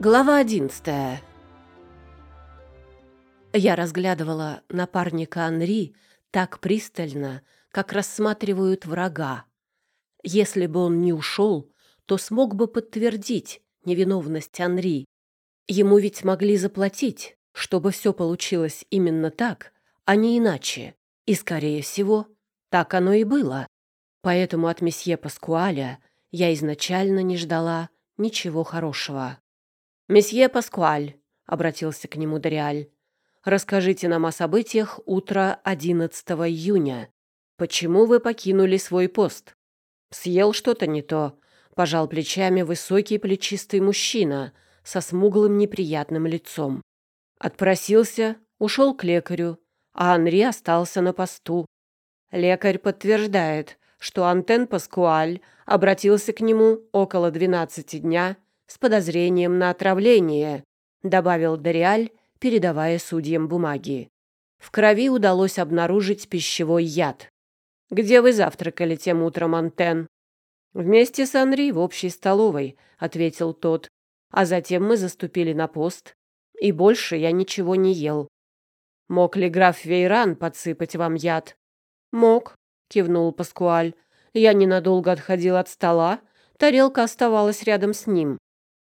Глава одиннадцатая. Я разглядывала напарника Анри так пристально, как рассматривают врага. Если бы он не ушел, то смог бы подтвердить невиновность Анри. Ему ведь могли заплатить, чтобы все получилось именно так, а не иначе. И, скорее всего, так оно и было. Поэтому от месье Паскуаля я изначально не ждала ничего хорошего. «Месье Паскуаль», — обратился к нему Дориаль, — «расскажите нам о событиях утра 11 июня. Почему вы покинули свой пост? Съел что-то не то?» — пожал плечами высокий плечистый мужчина со смуглым неприятным лицом. Отпросился, ушел к лекарю, а Анри остался на посту. Лекарь подтверждает, что Антен Паскуаль обратился к нему около 12 дня с подозрением на отравление», — добавил Дориаль, передавая судьям бумаги. В крови удалось обнаружить пищевой яд. «Где вы завтракали тем утром, Антен?» «Вместе с Анри в общей столовой», — ответил тот. «А затем мы заступили на пост, и больше я ничего не ел». «Мог ли граф Вейран подсыпать вам яд?» «Мог», — кивнул Паскуаль. «Я ненадолго отходил от стола, тарелка оставалась рядом с ним.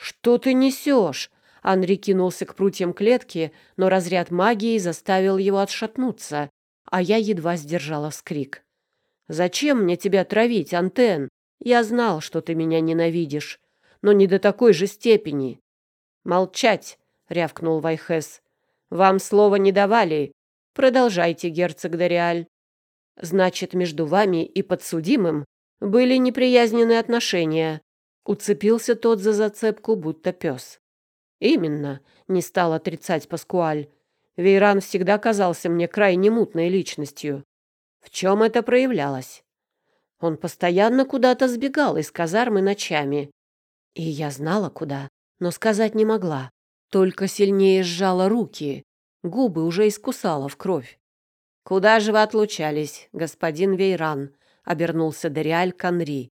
«Что ты несешь?» Анри кинулся к прутьям клетки, но разряд магии заставил его отшатнуться, а я едва сдержала вскрик. «Зачем мне тебя травить, Антен? Я знал, что ты меня ненавидишь, но не до такой же степени». «Молчать!» — рявкнул Вайхес. «Вам слова не давали. Продолжайте, герцог Дориаль». «Значит, между вами и подсудимым были неприязненные отношения», Уцепился тот за зацепку, будто пес. «Именно», — не стал отрицать Паскуаль. «Вейран всегда казался мне крайне мутной личностью. В чем это проявлялось?» Он постоянно куда-то сбегал из казармы ночами. И я знала, куда, но сказать не могла. Только сильнее сжала руки. Губы уже искусала в кровь. «Куда же вы отлучались, господин Вейран?» — обернулся Дориаль Канри.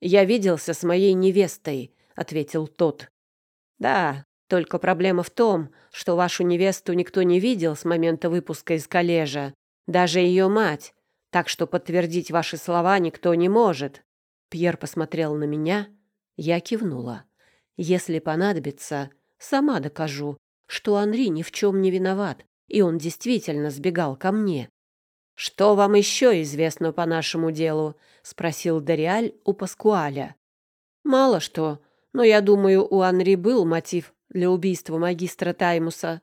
«Я виделся с моей невестой», — ответил тот. «Да, только проблема в том, что вашу невесту никто не видел с момента выпуска из коллежа, даже ее мать, так что подтвердить ваши слова никто не может». Пьер посмотрел на меня, я кивнула. «Если понадобится, сама докажу, что Анри ни в чем не виноват, и он действительно сбегал ко мне. «Что вам еще известно по нашему делу?» — спросил Дориаль у Паскуаля. «Мало что, но я думаю, у Анри был мотив для убийства магистра Таймуса.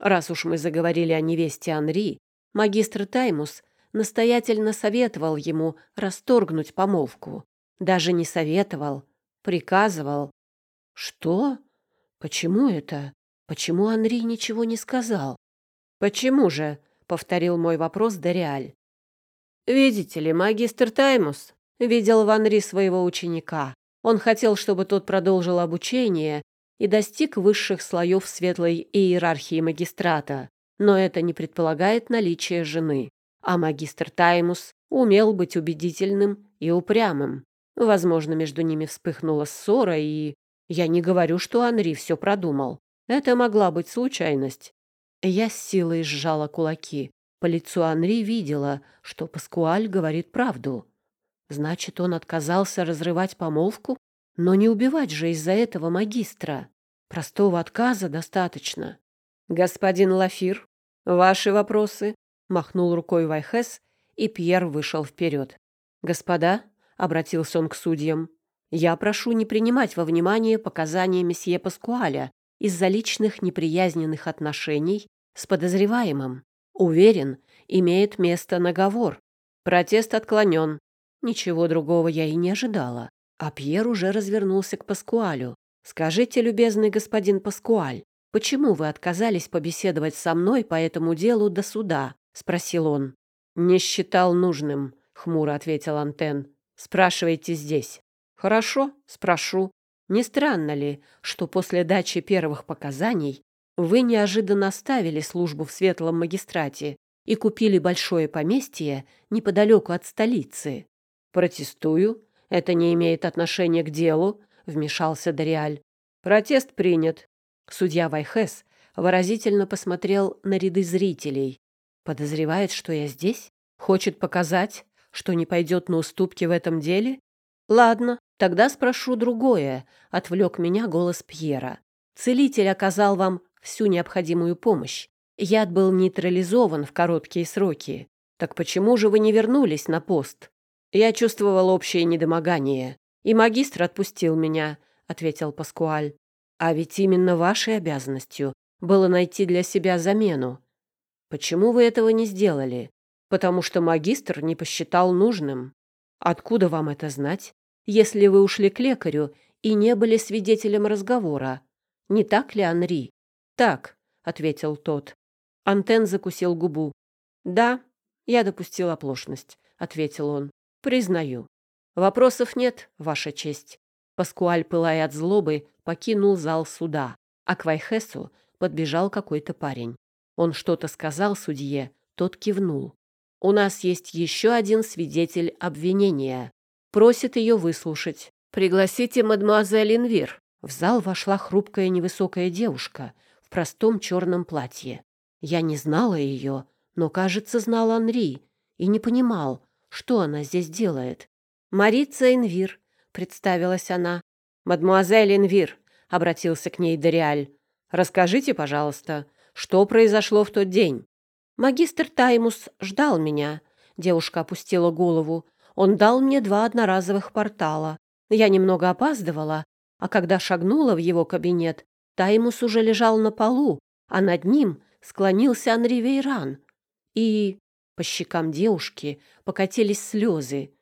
Раз уж мы заговорили о невесте Анри, магистр Таймус настоятельно советовал ему расторгнуть помолвку. Даже не советовал, приказывал. Что? Почему это? Почему Анри ничего не сказал? Почему же? Повторил мой вопрос Дориаль. Видите ли, магистр Таймус видел в Анри своего ученика. Он хотел, чтобы тот продолжил обучение и достиг высших слоев светлой иерархии магистрата, но это не предполагает наличие жены. А магистр Таймус умел быть убедительным и упрямым. Возможно, между ними вспыхнула ссора, и... Я не говорю, что Анри все продумал. Это могла быть случайность. Я с силой сжала кулаки. По лицу Анри видела, что Паскуаль говорит правду. Значит, он отказался разрывать помолвку? Но не убивать же из-за этого магистра. Простого отказа достаточно. «Господин Лафир, ваши вопросы?» — махнул рукой Вайхес, и Пьер вышел вперед. «Господа», — обратился он к судьям, — «я прошу не принимать во внимание показания месье Паскуаля из-за личных неприязненных отношений с подозреваемым. Уверен, имеет место наговор. Протест отклонен. Ничего другого я и не ожидала. А Пьер уже развернулся к Паскуалю. «Скажите, любезный господин Паскуаль, почему вы отказались побеседовать со мной по этому делу до суда?» — спросил он. «Не считал нужным», — хмуро ответил Антен. «Спрашивайте здесь». «Хорошо, спрошу. Не странно ли, что после дачи первых показаний вы неожиданно оставили службу в Светлом магистрате и купили большое поместье неподалеку от столицы? Протестую, это не имеет отношения к делу, вмешался Дориаль. Протест принят. Судья Вайхес выразительно посмотрел на ряды зрителей. Подозревает, что я здесь? Хочет показать, что не пойдет на уступки в этом деле? Ладно, тогда спрошу другое, отвлек меня голос Пьера. Целитель оказал вам всю необходимую помощь. Яд был нейтрализован в короткие сроки. Так почему же вы не вернулись на пост? Я чувствовал общее недомогание, и магистр отпустил меня, ответил Паскуаль. А ведь именно вашей обязанностью было найти для себя замену. Почему вы этого не сделали? Потому что магистр не посчитал нужным. Откуда вам это знать, если вы ушли к лекарю и не были свидетелем разговора? Не так ли, Анри? Так, ответил тот. Антен закусил губу. Да, я допустил оплошность, ответил он. Признаю. Вопросов нет, ваша честь. Паскуаль, пылая от злобы, покинул зал суда, а к Вайхесу подбежал какой-то парень. Он что-то сказал судье, тот кивнул. «У нас есть еще один свидетель обвинения. Просит ее выслушать. Пригласите мадемуазель Инвир». В зал вошла хрупкая невысокая девушка в простом черном платье. Я не знала ее, но, кажется, знал Анри и не понимал, что она здесь делает. «Марица Инвир», — представилась она. «Мадемуазель Инвир», — обратился к ней Дориаль, — «расскажите, пожалуйста, что произошло в тот день?» «Магистр Таймус ждал меня», — девушка опустила голову. «Он дал мне два одноразовых портала. Я немного опаздывала, а когда шагнула в его кабинет, Таймус уже лежал на полу, а над ним склонился Анри Вейран. И по щекам девушки покатились слезы.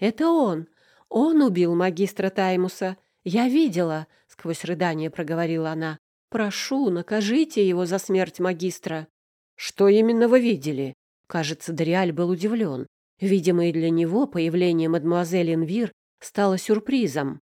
«Это он! Он убил магистра Таймуса! Я видела!» — сквозь рыдание проговорила она. «Прошу, накажите его за смерть магистра!» «Что именно вы видели?» Кажется, Дориаль был удивлен. Видимо, и для него появление мадемуазель Инвир стало сюрпризом.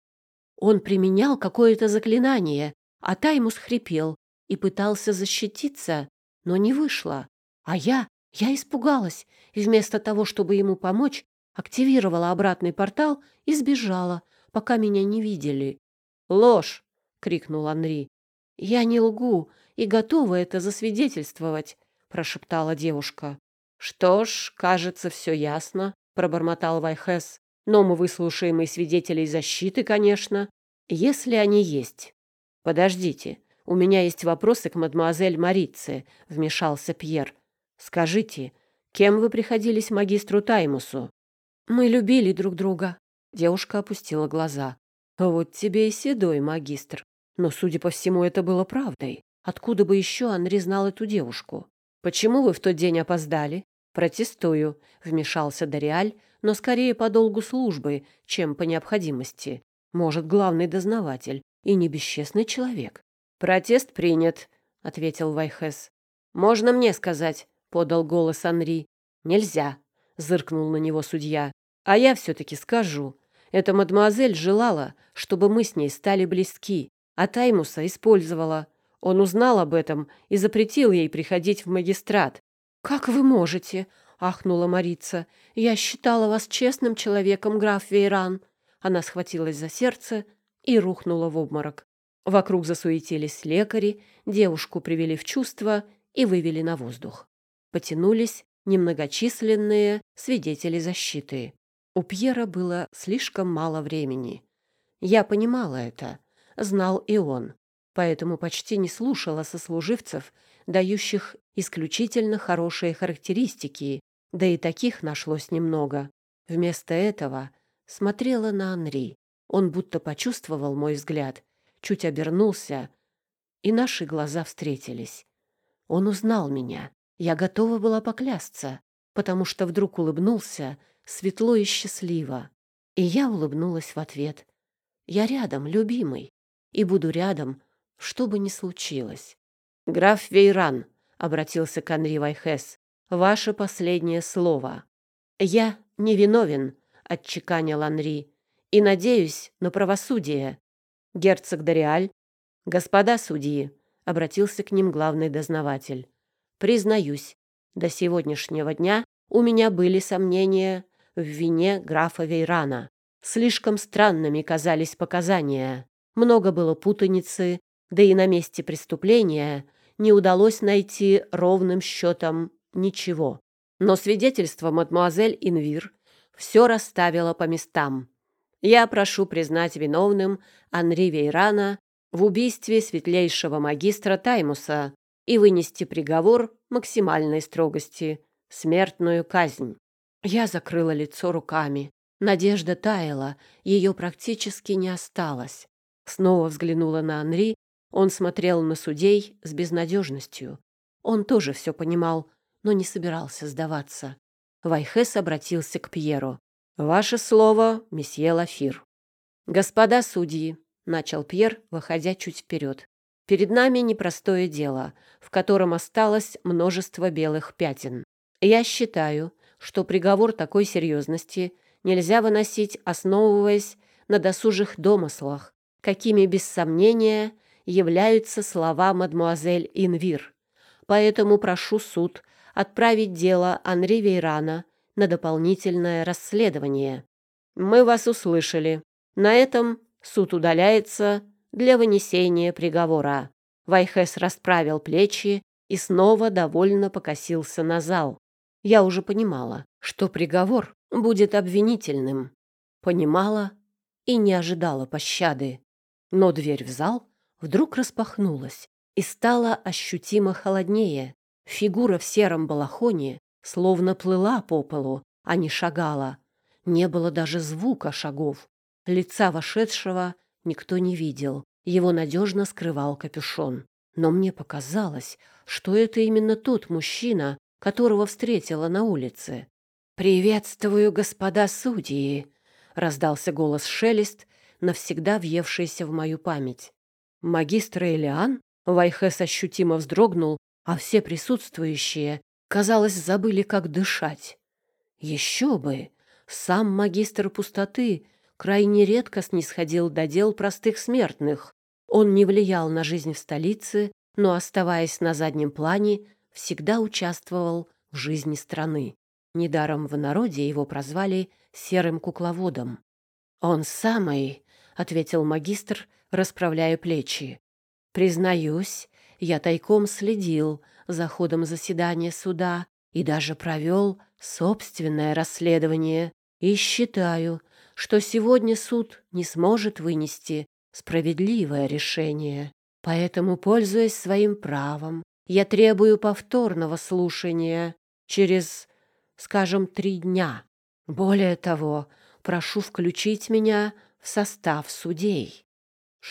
Он применял какое-то заклинание, а Таймус хрипел и пытался защититься, но не вышло. А я, я испугалась, и вместо того, чтобы ему помочь, активировала обратный портал и сбежала, пока меня не видели. «Ложь!» — крикнул Анри. «Я не лгу и готова это засвидетельствовать», — прошептала девушка. «Что ж, кажется, все ясно», — пробормотал Вайхес. «Но мы выслушаем и свидетелей защиты, конечно, если они есть». «Подождите, у меня есть вопросы к мадемуазель Марице», — вмешался Пьер. «Скажите, кем вы приходились магистру Таймусу?» «Мы любили друг друга», — девушка опустила глаза. «Вот тебе и седой магистр. Но, судя по всему, это было правдой. Откуда бы еще Анри знал эту девушку? Почему вы в тот день опоздали? Протестую, вмешался Дориаль, но скорее по долгу службы, чем по необходимости. Может, главный дознаватель и не бесчестный человек. Протест принят, ответил Вайхес. Можно мне сказать, подал голос Анри. Нельзя, зыркнул на него судья. А я все-таки скажу. Эта мадемуазель желала, чтобы мы с ней стали близки а Таймуса использовала. Он узнал об этом и запретил ей приходить в магистрат. «Как вы можете?» — ахнула Марица. «Я считала вас честным человеком, граф Вейран». Она схватилась за сердце и рухнула в обморок. Вокруг засуетились лекари, девушку привели в чувство и вывели на воздух. Потянулись немногочисленные свидетели защиты. У Пьера было слишком мало времени. Я понимала это знал и он, поэтому почти не слушала сослуживцев, дающих исключительно хорошие характеристики, да и таких нашлось немного. Вместо этого смотрела на Анри. Он будто почувствовал мой взгляд, чуть обернулся, и наши глаза встретились. Он узнал меня. Я готова была поклясться, потому что вдруг улыбнулся светло и счастливо. И я улыбнулась в ответ. «Я рядом, любимый и буду рядом, что бы ни случилось. «Граф Вейран», — обратился к Анри Вайхес, — «ваше последнее слово». «Я невиновен», — отчеканил Анри, — «и надеюсь на правосудие». Герцог Дориаль, «Господа судьи», — обратился к ним главный дознаватель, — «признаюсь, до сегодняшнего дня у меня были сомнения в вине графа Вейрана. Слишком странными казались показания. Много было путаницы, да и на месте преступления не удалось найти ровным счетом ничего. Но свидетельство мадемуазель Инвир все расставило по местам. Я прошу признать виновным Анри Вейрана в убийстве светлейшего магистра Таймуса и вынести приговор максимальной строгости — смертную казнь. Я закрыла лицо руками. Надежда таяла, ее практически не осталось. Снова взглянула на Анри, он смотрел на судей с безнадежностью. Он тоже все понимал, но не собирался сдаваться. Вайхес обратился к Пьеру. «Ваше слово, месье Лафир». «Господа судьи», — начал Пьер, выходя чуть вперед. «Перед нами непростое дело, в котором осталось множество белых пятен. Я считаю, что приговор такой серьезности нельзя выносить, основываясь на досужих домыслах, какими, без сомнения, являются слова мадмуазель Инвир. Поэтому прошу суд отправить дело Анри Вейрана на дополнительное расследование. Мы вас услышали. На этом суд удаляется для вынесения приговора. Вайхес расправил плечи и снова довольно покосился на зал. Я уже понимала, что приговор будет обвинительным. Понимала и не ожидала пощады. Но дверь в зал вдруг распахнулась и стала ощутимо холоднее. Фигура в сером балахоне словно плыла по полу, а не шагала. Не было даже звука шагов. Лица вошедшего никто не видел. Его надежно скрывал капюшон. Но мне показалось, что это именно тот мужчина, которого встретила на улице. «Приветствую, господа судьи!» — раздался голос Шелест, навсегда въевшийся в мою память. Магистр Элиан Вайхес ощутимо вздрогнул, а все присутствующие Казалось, забыли, как дышать. Еще бы! Сам магистр пустоты крайне редко снисходил до дел простых смертных. Он не влиял на жизнь в столице, но, оставаясь на заднем плане, всегда участвовал в жизни страны. Недаром в народе его прозвали «серым кукловодом». «Он самый», — ответил магистр, расправляя плечи. «Признаюсь, я тайком следил за ходом заседания суда и даже провел собственное расследование. И считаю, что сегодня суд не сможет вынести справедливое решение. Поэтому, пользуясь своим правом, я требую повторного слушания через, скажем, три дня. Более того, прошу включить меня в состав судей.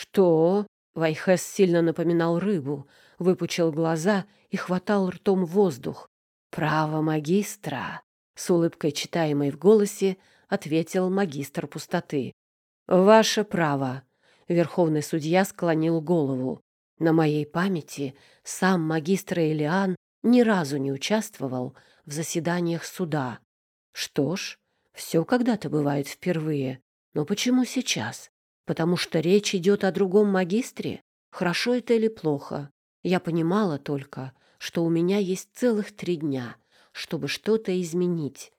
Что? Вайхес сильно напоминал рыбу, выпучил глаза и хватал ртом воздух. «Право магистра!» — с улыбкой, читаемой в голосе, ответил магистр пустоты. «Ваше право!» — верховный судья склонил голову. «На моей памяти сам магистр Элиан ни разу не участвовал в заседаниях суда. Что ж, все когда-то бывает впервые. Но почему сейчас? Потому что речь идет о другом магистре? Хорошо это или плохо? Я понимала только, что у меня есть целых три дня, чтобы что-то изменить.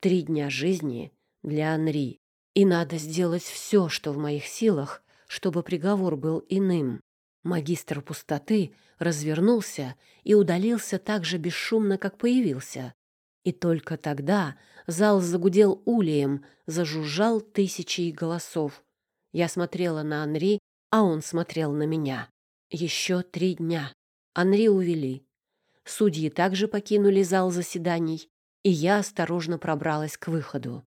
Три дня жизни для Анри. И надо сделать все, что в моих силах, чтобы приговор был иным. Магистр пустоты развернулся и удалился так же бесшумно, как появился. И только тогда зал загудел улеем, зажужжал тысячи голосов. Я смотрела на Анри, а он смотрел на меня. Еще три дня. Анри увели. Судьи также покинули зал заседаний, и я осторожно пробралась к выходу.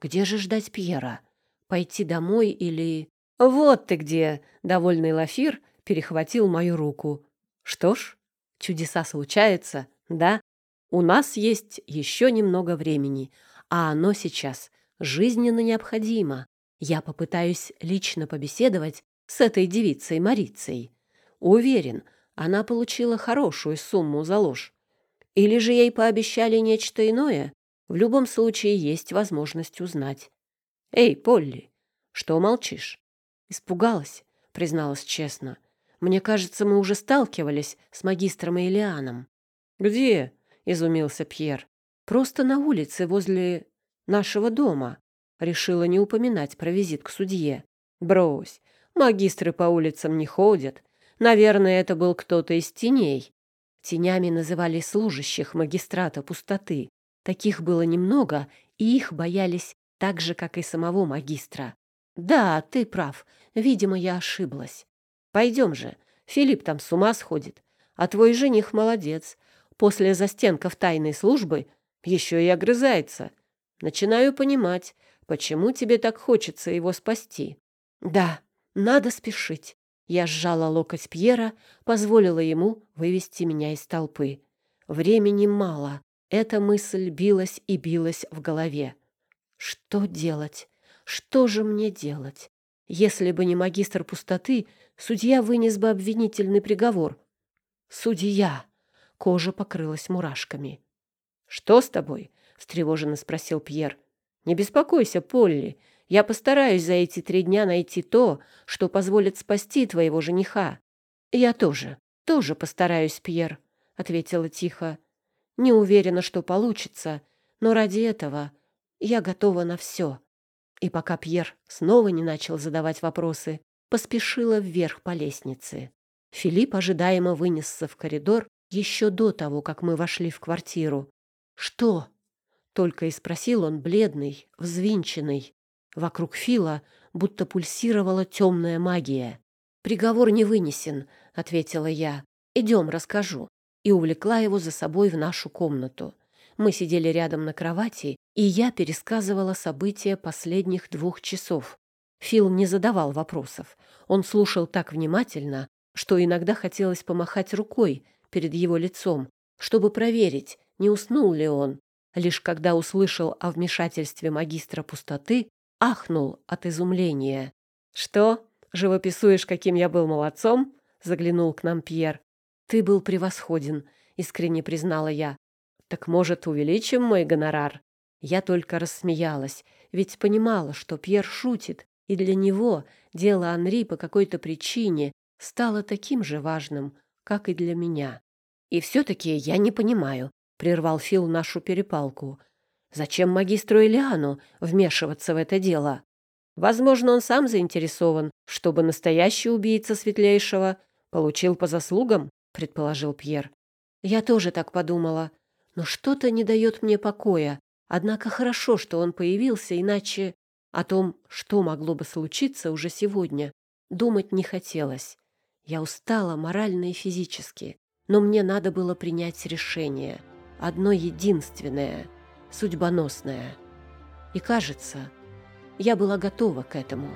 Где же ждать Пьера? Пойти домой или... «Вот ты где!» — довольный Лафир перехватил мою руку. «Что ж, чудеса случаются, да? У нас есть еще немного времени, а оно сейчас жизненно необходимо. Я попытаюсь лично побеседовать с этой девицей Марицей. Уверен, она получила хорошую сумму за ложь. Или же ей пообещали нечто иное? В любом случае есть возможность узнать. «Эй, Полли, что молчишь?» «Испугалась», — призналась честно. «Мне кажется, мы уже сталкивались с магистром Элианом». «Где?» — изумился Пьер. «Просто на улице возле нашего дома». Решила не упоминать про визит к судье. «Брось, Магистры по улицам не ходят. Наверное, это был кто-то из теней. Тенями называли служащих магистрата пустоты. Таких было немного, и их боялись так же, как и самого магистра. Да, ты прав. Видимо, я ошиблась. Пойдем же. Филипп там с ума сходит. А твой жених молодец. После застенков тайной службы еще и огрызается. Начинаю понимать, почему тебе так хочется его спасти. Да, надо спешить. Я сжала локоть Пьера, позволила ему вывести меня из толпы. Времени мало. Эта мысль билась и билась в голове. Что делать? Что же мне делать? Если бы не магистр пустоты, судья вынес бы обвинительный приговор. Судья! Кожа покрылась мурашками. «Что с тобой?» — встревоженно спросил Пьер. «Не беспокойся, Полли. Я постараюсь за эти три дня найти то, что позволит спасти твоего жениха». «Я тоже, тоже постараюсь, Пьер», — ответила тихо. «Не уверена, что получится, но ради этого я готова на все». И пока Пьер снова не начал задавать вопросы, поспешила вверх по лестнице. Филипп ожидаемо вынесся в коридор еще до того, как мы вошли в квартиру. «Что?» — только и спросил он, бледный, взвинченный. Вокруг Фила будто пульсировала темная магия. «Приговор не вынесен», — ответила я. «Идем, расскажу». И увлекла его за собой в нашу комнату. Мы сидели рядом на кровати, и я пересказывала события последних двух часов. Фил не задавал вопросов. Он слушал так внимательно, что иногда хотелось помахать рукой перед его лицом, чтобы проверить, не уснул ли он. Лишь когда услышал о вмешательстве магистра пустоты, ахнул от изумления. «Что? Живописуешь, каким я был молодцом?» — заглянул к нам Пьер. «Ты был превосходен», — искренне признала я. «Так, может, увеличим мой гонорар?» Я только рассмеялась, ведь понимала, что Пьер шутит, и для него дело Анри по какой-то причине стало таким же важным, как и для меня. «И все-таки я не понимаю», — прервал Фил нашу перепалку. «Зачем магистру Элиану вмешиваться в это дело? Возможно, он сам заинтересован, чтобы настоящий убийца Светлейшего получил по заслугам», — предположил Пьер. «Я тоже так подумала, но что-то не дает мне покоя, Однако хорошо, что он появился, иначе о том, что могло бы случиться уже сегодня, думать не хотелось. Я устала морально и физически, но мне надо было принять решение. Одно единственное, судьбоносное. И кажется, я была готова к этому.